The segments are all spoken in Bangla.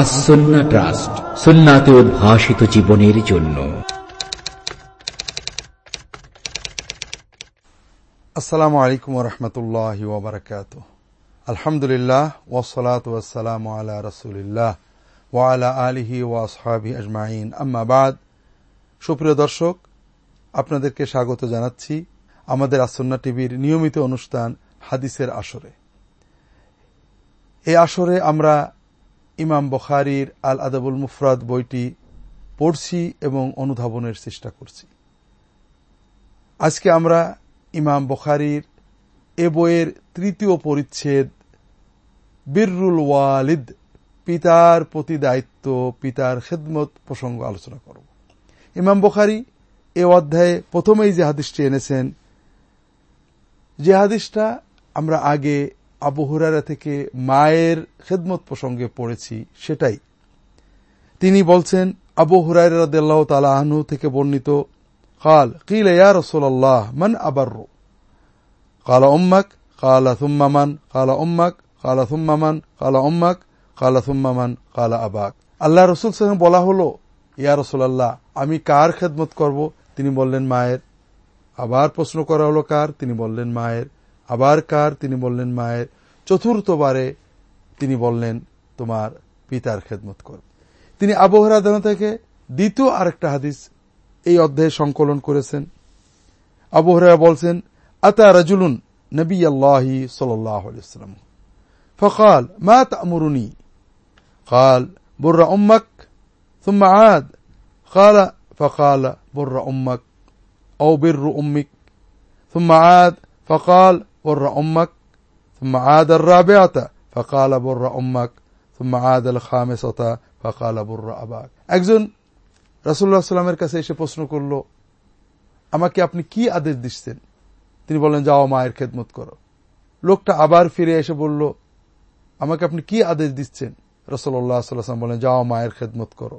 আসন্না ট্রাস্ট সুন্নাতে উদ্ভাসিত জীবনের জন্য। আসসালামু আলাইকুম রহমতুল্লাহ ওবরাকাত আলহামদুলিল্লাহ ওসলাত ওয়াসালাম আলা রসুলিল্লাহ ওয়ালা আলিহি ওয়াসহাবি আজমাইন। আম্মাবাদ সুপ্রিয় দর্শক আপনাদেরকে স্বাগত জানাচ্ছি আমাদের আসন্না টিভির নিয়মিত অনুষ্ঠান হাদিসের আসরে। এই আসরে আমরা ইমাম বখারির আল আদাবুল মুফরাদ বইটি পড়ছি এবং অনুধাবনের চেষ্টা করছি। আজকে আমরা ইমাম বখারির এ বইয়ের তৃতীয় পরিচ্ছেদ বিররুল ওয়ালিদ, পিতার প্রতি দায়িত্ব, পিতার খেদমত প্রসঙ্গ আলোচনা করব। ইমাম বখারি এ অধ্যায়ে প্রথমেই যে হাদিসটি এনেছেন যে হাদিসটা আমরা আগে আবু হুরারা থেকে মায়ের খেদমত প্রসঙ্গে পড়েছি সেটাই তিনি বলছেন আবু হুরাই রাদিল্লাহ তালা আহনু থেকে বর্ণিত قال قيل يا رسول الله من أبر قال أمك قال ثم من قال أمك قال ثم من قال أمك قال ثم من قال أباك আল্লাহ রসুল সাহেব বলা হলো ইয়া রসুল্লাহ আমি কার খেদমত করব তিনি বললেন মায়ের আবার প্রশ্ন করা হলো কার তিনি বললেন মায়ের আবার কার তিনি বললেন মায়ের চতুর্থবারে তিনি বললেন তোমার পিতার খেদমত কর তিনি আবহরা থেকে দ্বিতীয় আরেকটা হাদিস এই অধ্যায়ে সংকলন করেছেন আবহরা বলছেন আতা রাজুলুন নবী আল্লাহি সাল্লাম فقال ما تأمرني قال بر أمك ثم عاد قال فقال بر أمك أو بر أمك ثم عاد فقال بر أمك ثم عاد الرابعة فقال بر أمك ثم عاد الخامسة فقال بر أباك একজন রাসুল্লাহ সাল্লামের কাছে এসে প্রশ্ন করল আমাকে আপনি কি আদেশ দিচ্ছেন তিনি বললেন যাও মায়ের খেদমত করো লোকটা আবার ফিরে এসে বলল আমাকে আপনি কি আদেশ দিচ্ছেন রসল্লাহ সাল্লাম বলেন যাও মায়ের খেদমত করো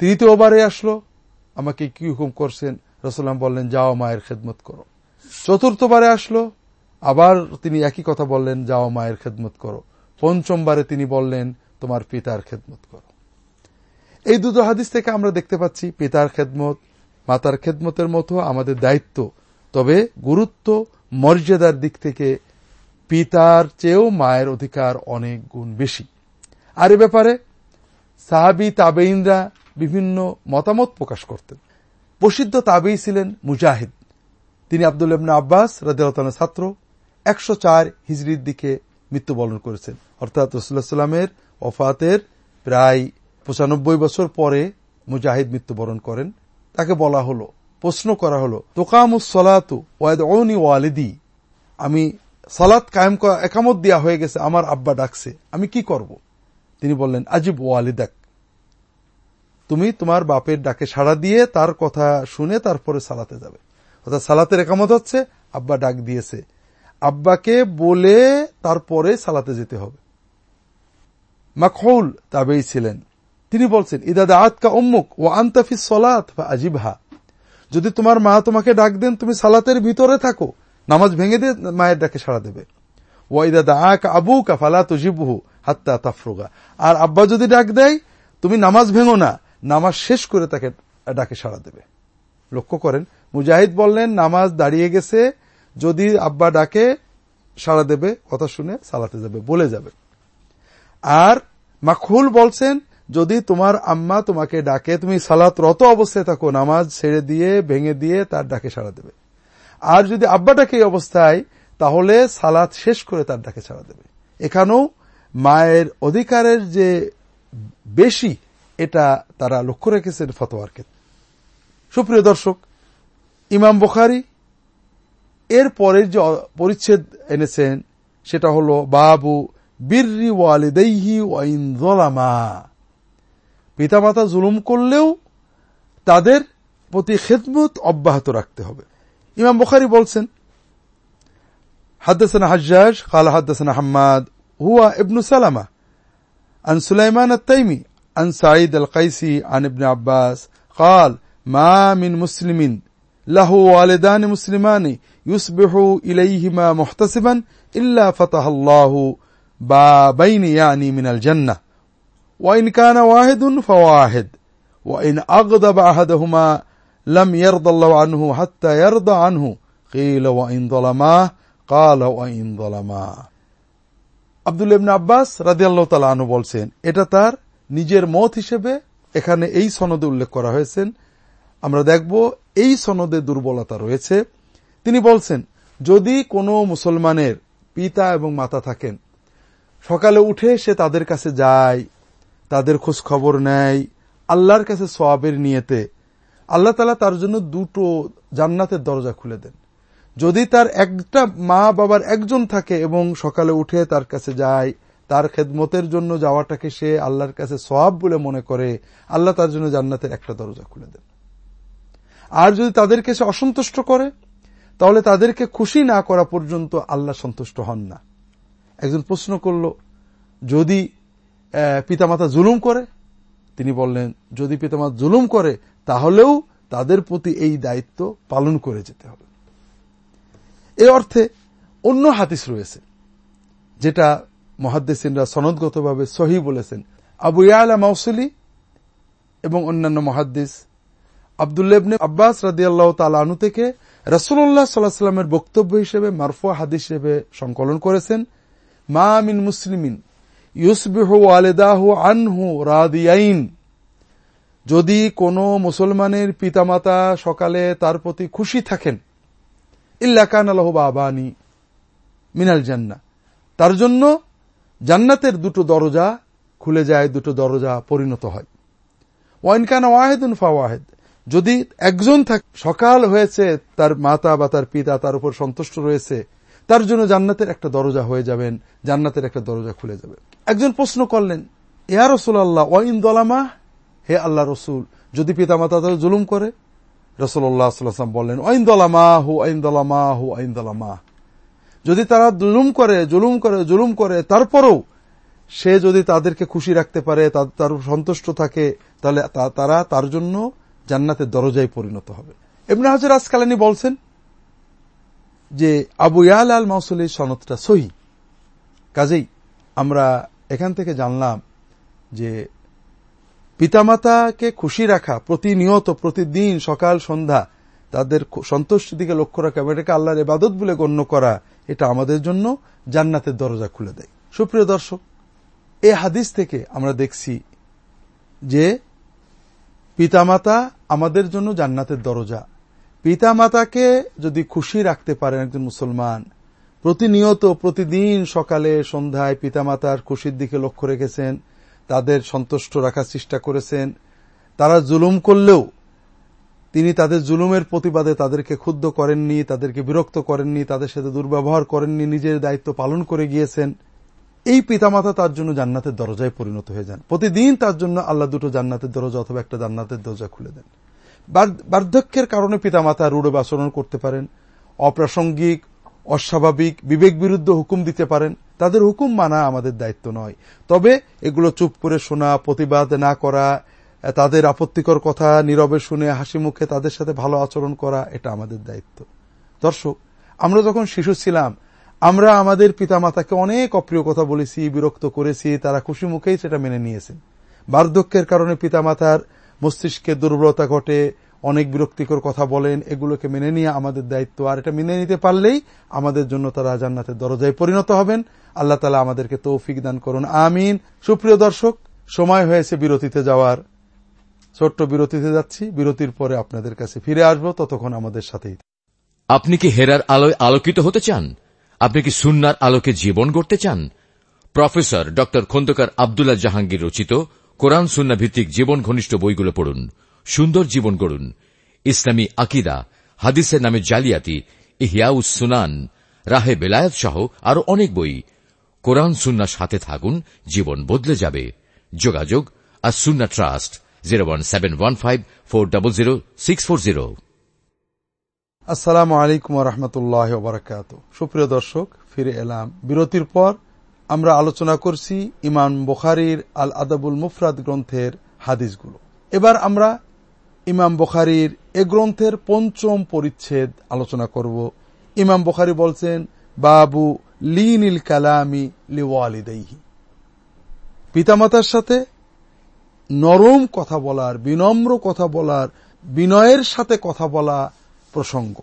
তৃতীয়বারে আসলো আমাকে কি হুকুম করছেন? রসুল্লাম বললেন, যাও মায়ের খেদমত করো। চতুর্থবারে আসলো, আবার তিনি একই কথা বললেন, যাও মায়ের খেদমত করো। পঞ্চমবারে তিনি বললেন, তোমার পিতার খেদমত করো। এই দুটো হাদিস থেকে আমরা দেখতে পাচ্ছি, পিতার খেদমত, মাতার খেদমতের মতো আমাদের দায়িত্ব। তবে গুরুত্ব মর্যাদার দিক থেকে পিতার চেয়েও মায়ের অধিকার অনেক গুণ বেশি। আর এ ব্যাপারে সাহাবি তাবেইনরা বিভিন্ন মতামত প্রকাশ করতেন। প্রসিদ্ধ তাবেই ছিলেন মুজাহিদ। তিনি আব্দুল ইবনা আব্বাস রাজিয়ালতানের ছাত্র, একশো চার হিজড়ির দিকে মৃত্যুবরণ করেছেন। অর্থাৎ রসুল্লাহ সাল্লামের ওফাতের প্রায় পঁচানব্বই বছর পরে মুজাহিদ মৃত্যুবরণ করেন। তাকে বলা হলো, প্রশ্ন করা হলো, তোকামুস সলাতু ওয়াদ ওনি ওয়ালিদি, আমি সালাত কায়েম একামত দেওয়া হয়ে গেছে, আমার আব্বা ডাকছে, আমি কি করব? তিনি বললেন, আজিব ওয়ালিদাক। তুমি তোমার বাপের ডাকে সাড়া দিয়ে তার কথা শুনে তারপরে সালাতে যাবে। অর্থাৎ সালাতের একামত হচ্ছে, আব্বা ডাক দিয়েছে। আব্বাকে বলে তারপরে সালাতে যেতে হবে। মাখৌল তাবেই ছিলেন। তিনি বলছেন ইদাদা আতকা উম্মুক ও আন্তাফি সলাত বা আজিবহা যদি তোমার মা তোমাকে ডাক দেন, তুমি সালাতের ভিতরে থাকো। নামাজ ভেঙে দিয়ে মায়ের ডাকে সাড়া দেবে। ওয়াইদাদা আক আবু কাফালা তুজিবহু হাত্তা তাফরুগা। আর আব্বা যদি ডাক দেয়, তুমি নামাজ ভেঙো না। নামাজ শেষ করে তাকে ডাকে সাড়া দেবে। লক্ষ্য করেন, মুজাহিদ বললেন, নামাজ দাঁড়িয়ে গেছে, যদি আব্বা ডাকে, সাড়া দেবে, কথা শুনে সালাতে যাবে, বলে যাবে। আর মাখুল বলছেন, যদি তোমার আম্মা তোমাকে ডাকে, তুমি সালাত রত অবস্থায় থাকো, নামাজ ছেড়ে দিয়ে, ভেঙে দিয়ে তার ডাকে সাড়া দেবে। আর যদি আব্বা ডাকে এই অবস্থায়, তাহলে সালাত শেষ করে তার ডাকে সাড়া দেবে। এখানেও মায়ের অধিকারের যে বেশি এটা তারা লক্ষ্য রেখেছেন ফতোয়ার ক্ষেত্রে সুপ্রিয় দর্শক ইমাম বুখারি এর পরের যে পরিচ্ছেদ এনেছেন সেটা হল বাবু বীর্রি ওয়ালিদাইহি ওয়াইন জলামা পিতামাতা জুলুম করলেও তাদের প্রতি খেদমত অব্যাহত রাখতে হবে ইমাম বুখারি বলছেন حدثنا حجاج قال حدثنا حماد هو ابن سلمة عن سليمان التيمي عن سعيد القيسي عن ابن عباس قال ما من مسلم লাহু ওয়ালেদান মুসলিমান ইউসবিহু ইলাইহিমা মুহতাসিবান ইল্লা ফাতাহাল্লাহু বা বাইনি ইয়ানি মিনাল জান্নাহ ওয়াইন কানা ওয়াহিদুন ফাওয়াহিদ ওয়াইন আগদাব আহাদহুমা لم يرضى الله عنه حتى يرضى عنه قيل وإن ظلماه قال وإن ظلماه আব্দুল ইবনে আব্বাস রাদিয়াল্লাহু তাআলা আনহু বলছেন এটা তার নিজের মত হিসেবে এখানে এই সনদে উল্লেখ করা হয়েছে আমরা দেখব এই সনদে দুর্বলতা রয়েছে। তিনি বলছেন, যদি কোনো মুসলমানের পিতা এবং মাতা থাকেন, সকালে উঠে সে তাদের কাছে যায়, তাদের খোঁজ খবর নেয়, আল্লাহর কাছে সোয়াবের নিয়েতে, আল্লাহ তালা তার জন্য দুটো জান্নাতের দরজা খুলে দেন। যদি তার একটা মা বাবার একজন থাকে এবং সকালে উঠে তার কাছে যায় তার খেদমতের জন্য যাওয়াটাকে সে আল্লাহর কাছে সব বলে মনে করে, আল্লাহ তার জন্য জান্নাতের একটা দরজা খুলে দেন। আর যদি তাদেরকে সে অসন্তুষ্ট করে, তাহলে তাদেরকে খুশি না করা পর্যন্ত আল্লাহ সন্তুষ্ট হন না। একজন প্রশ্ন করল, যদি পিতামাতা জুলুম করে? তিনি বললেন, যদি পিতামাতা জুলুম করে, তাহলেও তাদের প্রতি এই দায়িত্ব পালন করে যেতে হবে। এ অর্থে অন্য হাদিস রয়েছে, যেটা মহাদ্দেসিনরা সনদগতভাবে সহি বলেছেন। আবু ইয়ালা মাউসুলি এবং অন্যান্য মহাদ্দিস। আবদুল্লেবনে আব্বাস রাদি আল্লাহ তালু থেকে রসুল্লাহ সাল্লাহ সাল্লামের বক্তব্য হিসেবে মারফুয়া হাদিস হিসেবে সংকলন করেছেন, মা মিন মুসলিমিন ইউসবিহু আলেদাহু আনহু রাদিয়াইন। যদি কোনো মুসলমানের পিতামাতা সকালে তার প্রতি খুশি থাকেন ইল্লাকান আলহ বাবানি মিনাল জান্না তার জন্য জান্নাতের দুটো দরজা খুলে যায়, দুটো দরজা পরিণত হয়। ওয়াইনকান ওয়াহেদুন ফা ওয়াহেদ। যদি একজন থাক, সকাল হয়েছে, তার মাতা বা তার পিতা তার উপর সন্তুষ্ট রয়েছে, তার জন্য জান্নাতের একটা দরজা হয়ে যাবেন, জান্নাতের একটা দরজা খুলে যাবে। একজন প্রশ্ন করলেন, ইয়া রসুল আল্লাহ ওয়াইন দলামা? হে আল্লাহ রসুল, যদি পিতা মাতা তাদের জুলুম করে? রসুল্লাহ সাল্লাম বললেন ওয়াইন দলামা হু আইন দলামা হু আইন দলামা যদি তারা জুলুম করে জুলুম করে জুলুম করে, তারপরেও সে যদি তাদেরকে খুশি রাখতে পারে তার সন্তুষ্ট থাকে, তাহলে তারা তার জন্য জান্নাতের দরজায় পরিণত হবে। এমনি হাজার আসকালানি বলছেন যে আবু ইয়াল আল মাউসুলের সনদটা সহি। কাজেই আমরা এখান থেকে জানলাম যে পিতামাতাকে খুশি রাখা, প্রতিনিয়ত, প্রতিদিন সকাল, সন্ধ্যা, তাদের সন্তুষ্টির দিকে লক্ষ্য রাখা, এটাকে আল্লাহর এবাদত বলে গণ্য করা এটা আমাদের জন্য জান্নাতের দরজা খুলে দেয়। সুপ্রিয় দর্শক, এ হাদিস থেকে আমরা দেখছি যে পিতামাতা আমাদের জন্য জান্নাতের দরজা। পিতামাতাকে যদি খুশি রাখতে পারেন একজন মুসলমান, প্রতিনিয়ত প্রতিদিন সকালে, সন্ধ্যায় পিতামাতার খুশির দিকে লক্ষ্য রেখেছেন, তাদের সন্তুষ্ট রাখার চেষ্টা করেছেন, তারা জুলুম করলেও তিনি তাদের জুলুমের প্রতিবাদে তাদেরকে ক্ষুদ্ধ করেননি, তাদেরকে বিরক্ত করেননি, তাদের সাথে দুর্ব্যবহার করেননি, নিজের দায়িত্ব পালন করে গিয়েছেন। এই পিতামাতা তার জন্য জান্নাতের দরজায় পরিণত হয়ে যান। প্রতিদিন তার জন্য আল্লাহ দুটো জান্নাতের দরজা অথবা একটা জান্নাতের দরজা খুলে দেন। বার্ধক্যের কারণে পিতামাতা রূঢ় আচরণ করতে পারেন, অপ্রাসঙ্গিক, অস্বাভাবিক বিবেক বিরুদ্ধ হুকুম দিতে পারেন। তাদের হুকুম মানা আমাদের দায়িত্ব নয়। তবে এগুলো চুপ করে শোনা, প্রতিবাদ না করা তাদের আপত্তিকর কথা নীরবে শুনে হাসি মুখে তাদের সাথে ভালো আচরণ করা এটা আমাদের দায়িত্ব। দর্শক, আমরা যখন শিশু ছিলাম, আমরা আমাদের পিতামাতাকে অনেক অপ্রিয় কথা বলেছি, বিরক্ত করেছি, তারা খুশি মুখেই সেটা মেনে নিয়েছেন বার্ধক্যের কারণে পিতামাতার মস্তিষ্কে দুর্বলতা ঘটে, অনেক বিরক্তিকর কথা বলেন, এগুলোকে মেনে নিয়ে আমাদের দায়িত্ব। আর এটা মেনে নিতে পারলেই আমাদের জন্য তারা জান্নাতের দরজায় পরিণত হবেন। আল্লাহ তালা আমাদেরকে তৌফিক দান করুন। আমিন। সুপ্রিয় দর্শক, সময় হয়েছে বিরতিতে যাওয়ার। ছোট্ট বিরতিতে যাচ্ছি। বিরতির পরে আপনাদের কাছে ফিরে আসব। ততক্ষণ আমাদের সাথেই আপনি কি হেরার আলোয় আলোকিত হতে চান? আপনি কি সুন্নার আলোকে জীবন গড়তে চান? প্রফেসর ড. খন্দকার আবদুল্লাহ জাহাঙ্গীর রচিত কোরআন সুন্না ভিত্তিক জীবন ঘনিষ্ঠ বইগুলো পড়ুন। সুন্দর জীবন গড়ুন। ইসলামী আকিদা, হাদিসের নামে জালিয়াতি, ইহিয়াউস সুনান, রাহে বেলায়ত সহ আরও অনেক বই। কোরআন সুন্নার সাথে থাকুন, জীবন বদলে যাবে। যোগাযোগ আর Sunnah trust zero one seven one five four double zero six four zero. আসসালামু আলাইকুম রহমতুল্লাহ বারাকাত। সুপ্রিয় দর্শক, ফিরে এলাম। বিরতির পর আমরা আলোচনা করছি ইমাম বুখারির আল আদাবুল মুফরাদ গ্রন্থের হাদিসগুলো। এবার আমরা ইমাম বখারির এ গ্রন্থের পঞ্চম পরিচ্ছেদ আলোচনা করব। ইমাম বখারি বলছেন, বাবু লিনিল কালামি লিওয়ালিদাইহি। পিতামাতার সাথে নরম কথা বলার বিনম্র কথা বলার বিনয়ের সাথে কথা বলা প্রসঙ্গ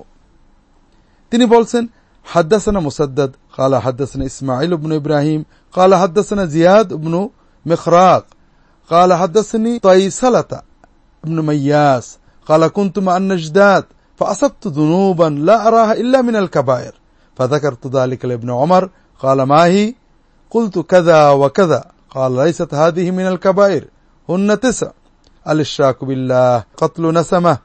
তিনি বলছেন হাদ্দাসানা মুসাদ্দাদ কালা হাদ্দাসানা ইসমাইল ইবনু ইব্রাহিম কালা হাদ্দাসানা জিয়াদ ইবনু মেখরাক قال حدثني طيسلة ابن مياس قال كنت مع النجدات فأصبت ذنوبا لا أراها إلا من الكبائر فذكرت ذلك لابن عمر قال ما هي قلت كذا وكذا قال ليست هذه من الكبائر هن تسع. الاشراك بالله قتل نسمة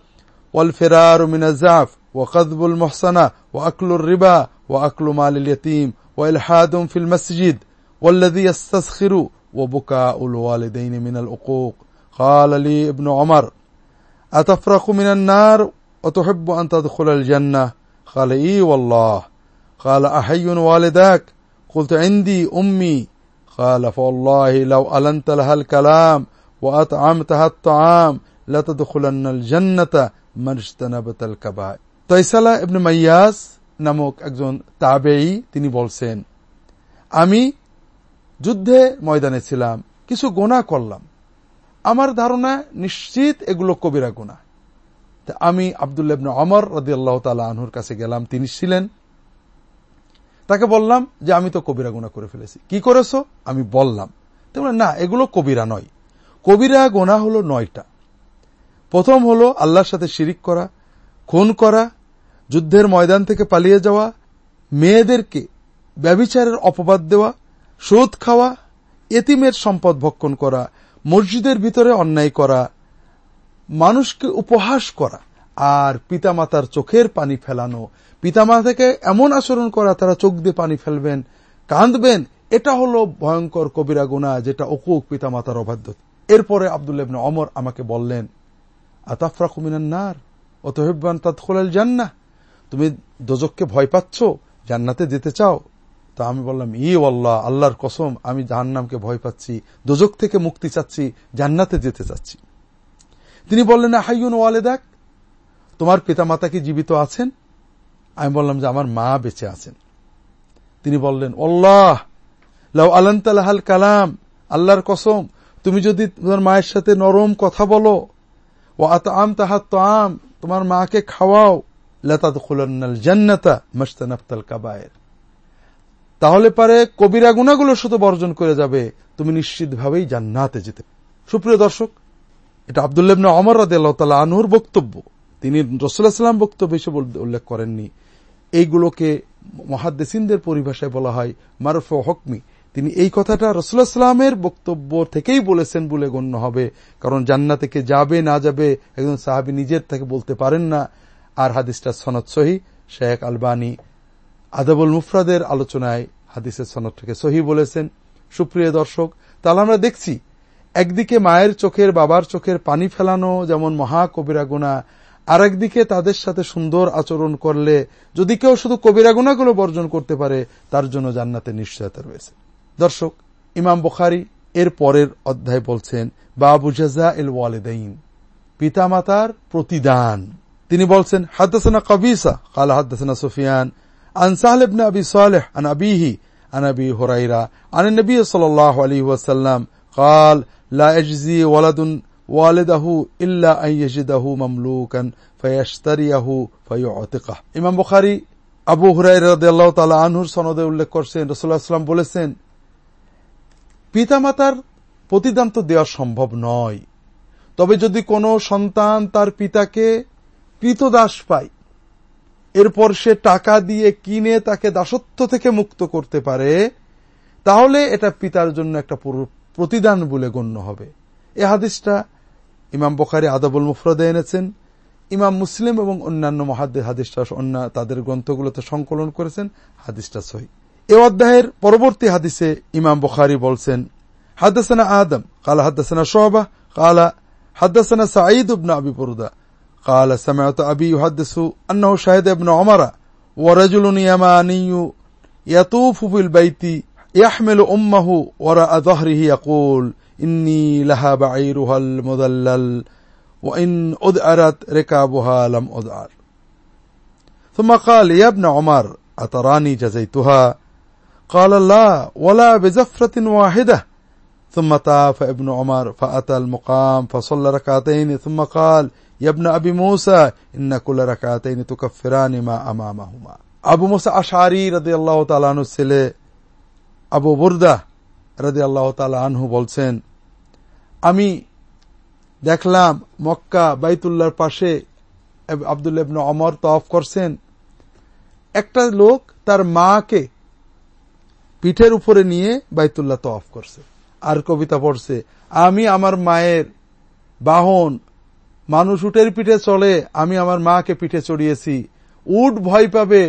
والفرار من الزعف وقذب المحصنة وأكل الربا وأكل مال اليتيم وإلحاد في المسجد والذي يستسخر وبكاء الوالدين من العقوق قال لي ابن عمر أتفرق من النار؟ وتحب أن تدخل الجنة؟ قال إي والله. قال أحي والداك؟ قلت عندي أمي. قال فوالله لو ألنت لها الكلام وأطعمتها الطعام لتدخلن الجنة من اجتنبت الكبائر তৈসালা ইবনে মাইয়াস নামক একজন তাবেই তিনি বলছেন আমি যুদ্ধে ময়দানে ছিলাম কিছু গোনা করলাম আমার ধারণা নিশ্চিত এগুলো কবিরা গোনা আমি আবদুল্লাবনে অমর রদি আল্লাহ তালা আনহুর কাছে গেলাম তিনি ছিলেন তাকে বললাম যে আমি তো কবিরা গোনা করে ফেলেছি কি করেছো আমি বললাম তেমন না এগুলো কবিরা নয় কবিরা গোনা হলো নয়টা। প্রথম হলো আল্লাহর সাথে শিরিক করা, খুন করা, যুদ্ধের ময়দান থেকে পালিয়ে যাওয়া, মেয়েদেরকে ব্যবিচারের অপবাদ দেওয়া, সুদ খাওয়া, এতিমের সম্পদ ভক্ষণ করা, মসজিদের ভিতরে অন্যায় করা, মানুষকে উপহাস করা, আর পিতামাতার চোখের পানি ফেলানো। পিতামাতাকে এমন আচরণ করা, তারা চোখ দিয়ে পানি ফেলবেন, কাঁদবেন, এটা হলো ভয়ঙ্কর কবিরা গুণা যেটা অকুক পিতামাতার অবাধ্য এরপরে আবদুল্লাবনে অমর আমাকে বললেন আতাফরা কুমিনার নার? অতহেবান তাৎখোলাল জান্না তুমি দোজককে ভয় পাচ্ছ? জান্নাতে যেতে চাও? তা আমি বললাম, ই আল্লাহ আল্লাহর কসম, আমি জাহান্নামকে ভয় পাচ্ছি দোজক থেকে মুক্তি চাচ্ছি, জান্নাতে যেতে চাচ্ছি। তিনি বললেন হাইয়ুন ওয়ালেদাক? তোমার পিতামাতা কি জীবিত আছেন? আমি বললাম যে, আমার মা বেঁচে আছেন। তিনি বললেন অল্লাহ লাউ আলান্তালাহাল কালাম, আল্লাহর কসম তুমি যদি তোমার মায়ের সাথে নরম কথা বলো ও আত আম তাহাত তো আম তোমার মাকে খাওয়াও লতাদ খুলনাল জান্নাতা মস্তানাফতাল কাবায়ের। তাহলে পারে কবিরা গুণাগুলো শুধু বর্জন করে যাবে, তুমি নিশ্চিতভাবেই জান্নাতে যেতে সুপ্রিয় দর্শক, এটা আবদুল্লাবনে অমর রাদ আল্লাহ আনহুর বক্তব্য। তিনি রসুল্লাহ সাল্লাম বক্তব্য হিসেবে উল্লেখ করেননি। এইগুলোকে মহাদ্দেসিনদের পরিভাষায় বলা হয় মারুফ হকমি। তিনি এই কথাটা রসুল্লাহ সাল্লামের বক্তব্য থেকেই বলেছেন বলে গণ্য হবে। কারণ জান্না থেকে যাবে, না যাবে, একজন সাহাবি নিজের থেকে বলতে পারেন না। আর হাদিসটা সনদ সহি। শেখ আলবানী আদাবুল মুফরাদের আলোচনায় হাদিসের সনদ থেকে সহি বলেছেন। সুপ্রিয় দর্শক, তাহলে আমরা দেখছি, একদিকে মায়ের চোখের, বাবার চোখের পানি ফেলানো যেমন মহা কবিরা গুণা আর একদিকে তাদের সাথে সুন্দর আচরণ করলে যদি কেউ শুধু কবিরা গুণাগুলো বর্জন করতে পারে, তার জন্য জান্নাতে নিশ্চয়তা রয়েছে। দর্শক ইমাম বখারি এর পরের অধ্যায় বলছেন বাবু জাজা এল ওয়ালেদাইন পিতামাতার প্রতিদান তিনি বলছেন হাদ্দাসানা কবিসা কালা হাদ্দাসানা সুফিয়ান عن سهل بن أبي صالح عن أبيه عن أبي هريرة عن النبي صلى الله عليه وسلم قال لا يجزي ولد والده إلا أن يجده مملوكا فيشتريه فيعتقه ইমাম বুখারী আবু হুরাইরা রাদিয়াল্লাহু তাআলা আনহুর সনদে উল্লেখ করছেন রাসূলুল্লাহ সাল্লাম বলেছেন পিতামাতার প্রতিদান তো দেওয়া সম্ভব নয়। তবে যদি কোনো সন্তান তার পিতাকে কৃতদাস পায়, এরপর সে টাকা দিয়ে কিনে তাকে দাসত্ব থেকে মুক্ত করতে পারে, তাহলে এটা পিতার জন্য একটা প্রতিদান বলে গণ্য হবে। এ হাদিসটা ইমাম বখারি আদাবুল মুফরদে এনেছেন। ইমাম মুসলিম এবং অন্যান্য মহাদ্দের হাদিসটা অন্য তাদের গ্রন্থগুলোতে সংকলন করেছেন। হাদিসটা সহি। এ অধ্যায়ের পরবর্তী হাদিসে ইমাম বখারি বলছেন হাদাসানা আদম কালা হাদাসানা শোহবা কালা হাদাসানা সাঈদ উবনা আবি বরুদা قال سمعت أبي يحدث أنه شهد ابن عمر ورجل يماني يطوف بالبيت يحمل أمه وراء ظهره يقول إني لها بعيرها المذلل وإن أدأرت ركابها لم أدأر ثم قال يا ابن عمر أتراني جزيتها قال لا ولا بزفرة واحدة ثم طاف ابن عمر فأتى المقام فصلى ركعتين ثم قال يا ابن أبي موسى إن كل ركعتين تكفران ما أمامهما আবু মোসা আশারি রাদি আল্লাহ তালানুর ছেলে আবু বুরদা রাদি আল্লাহ তালা আনহু বলছেন আমি দেখলাম মক্কা বাইতুল্লাহর পাশে আবদুল্লাবন অমর তফ করছেন একটা লোক তার মাকে পিঠের উপরে নিয়ে বাইতুল্লাহ তফ করছে। আর কবিতা পড়ছে, আমি আমার মায়ের বাহন, মানুষ উটের পিঠে চলে, আমি আমার মাকে পিঠে চড়িয়েছি। উট ভয় পাবে,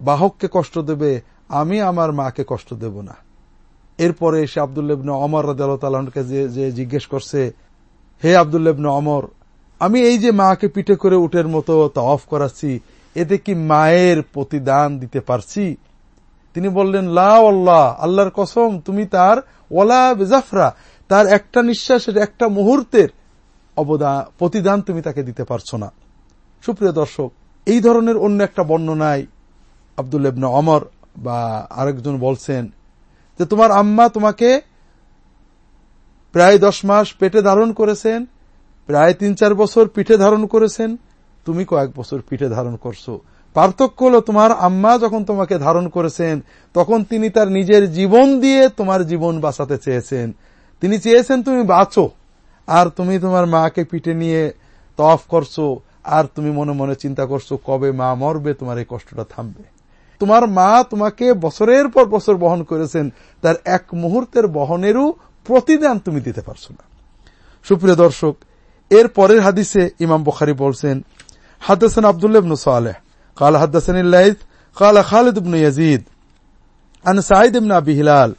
বাহককে কষ্ট দেবে, আমি আমার মাকে কষ্ট দেব না। এরপরে এসে আবদুল্লেবন অমর রাজকে যে জিজ্ঞেস করছে, হে আবদুল্লেবন অমর আমি এই যে মাকে পিঠে করে উটের মতো তা অফ করাচ্ছি, এতে কি মায়ের প্রতিদান দিতে পারছি? তিনি বললেন, লা আল্লাহ আল্লাহর কসম, তুমি তার ওলা বেজাফরা, তার একটা নিঃশ্বাসের একটা মুহূর্তের অবদান প্রতিদান তুমি তাকে দিতে পারছ না। সুপ্রিয় দর্শক, এই ধরনের অন্য একটা বর্ণনায় আবদুল ইবনা অমর বা আরেকজন বলছেন যে, তোমার আম্মা তোমাকে প্রায় দশ মাস পেটে ধারণ করেছেন, প্রায় তিন চার বছর পিঠে ধারণ করেছেন, তুমি কয়েক বছর পিঠে ধারণ করছ। পার্থক্য হল তোমার আম্মা যখন তোমাকে ধারণ করেছেন, তখন তিনি তার নিজের জীবন দিয়ে তোমার জীবন বাঁচাতে চেয়েছেন। তিনি চেয়েছেন তুমি বাঁচো, আর তুমি তোমার মাকে পিঠে নিয়ে তফ করছ, আর তুমি মনে মনে চিন্তা করছ কবে মা মরবে, তোমার এই কষ্টটা থামবে। তোমার মা তোমাকে বছরের পর বছর বহন করেছেন, তার এক মুহূর্তের বহনেরও প্রতিদান তুমি দিতে পারছ না। সুপ্রিয় দর্শক, এর পরের হাদিসে ইমাম বখারি বলছেন, হাদাসান আবদুল্লাহ ইবনু সালেহ قال حدثني الليث قال خالد بن يزيد عن سعيد بن أبي هلال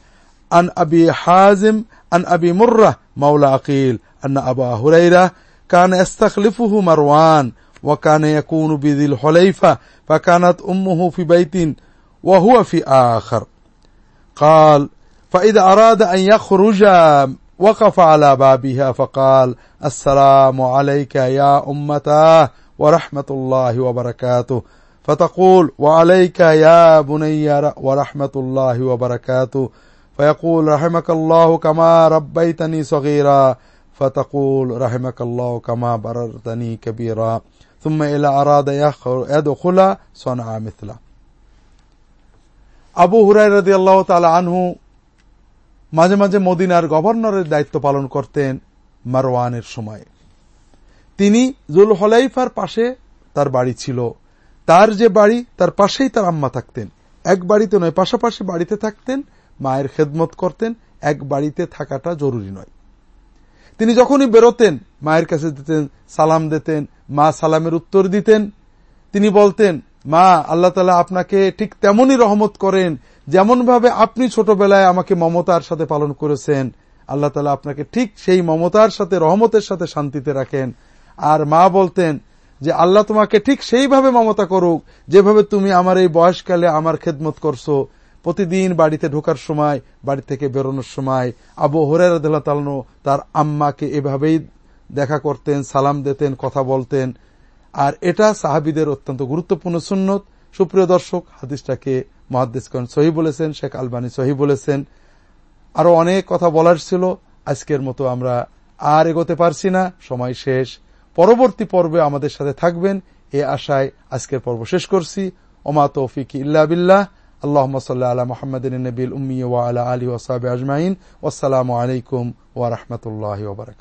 عن أبي حازم عن أبي مرة مولى عقيل أن أبا هريرة كان يستخلفه مروان وكان يكون بذي الحليفة فكانت أمه في بيت وهو في آخر. قال فإذا أراد أن يخرج وقف على بابها فقال السلام عليك يا أمتاه ورحمة الله وبركاته. فتقول وعليك يا بني ورحمة الله وبركاته فيقول رحمك الله كما ربيتني صغيرا فتقول رحمك الله كما بررتني كبيرا ثم إلى أراد يدخل صنع مثله আবু হুরাই রাজি আল্লাহ তালা আনহু মাঝে মাঝে মদিনার গভর্নরের দায়িত্ব পালন করতেন মারওয়ানের সময় তিনি জুল হলাইফার পাশে তার বাড়ি ছিল তার যে বাড়ি, তার পাশেই তার আম্মা থাকতেন। এক বাড়িতে নয়, পাশাপাশি বাড়িতে থাকতেন, মায়ের খেদমত করতেন, এক বাড়িতে থাকাটা জরুরি নয়। তিনি যখনই বেরোতেন, মায়ের কাছে দিতেন সালাম দিতেন, মা সালামের উত্তর দিতেন। তিনি বলতেন, মা, আল্লাহ তালা আপনাকে ঠিক তেমনই রহমত করেন, যেমনভাবে আপনি ছোটবেলায় আমাকে মমতার সাথে পালন করেছেন। আল্লাহ তালা আপনাকে ঠিক সেই মমতার সাথে, রহমতের সাথে শান্তিতে রাখেন। আর মা বলতেন যে আল্লাহ তোমাকে ঠিক সেইভাবে মমতা করুক, যেভাবে তুমি আমার এই বয়সকালে আমার খেদমত করছ। প্রতিদিন বাড়িতে ঢোকার সময়, বাড়ি থেকে বেরোনোর সময়, আবু হরের তালনো তার আম্মাকে এভাবেই দেখা করতেন, সালাম দিতেন, কথা বলতেন। আর এটা সাহাবিদের অত্যন্ত গুরুত্বপূর্ণ সুন্নত। সুপ্রিয় দর্শক, হাদিসটাকে মহাদিসকন সহি বলেছেন, শেখ আলবানী সহি বলেছেন। আরও অনেক কথা বলার ছিল। আজকের মতো আমরা আর এগোতে পারছি না। সময় শেষ। পরবর্তী পর্বে আমাদের সাথে থাকবেন। এ আশায় আজকের পর্ব শেষ করছি। ওমা তৌফিক ইল্লা বিল্লাহ। আল্লাহ সাল্লাহ আলা মোহাম্মদিন নবীল উম্মি ওয়া আলা আলী ওসাব আজমাইন। ওসালামু আলাইকুম ওয়া বারাকাতুহু।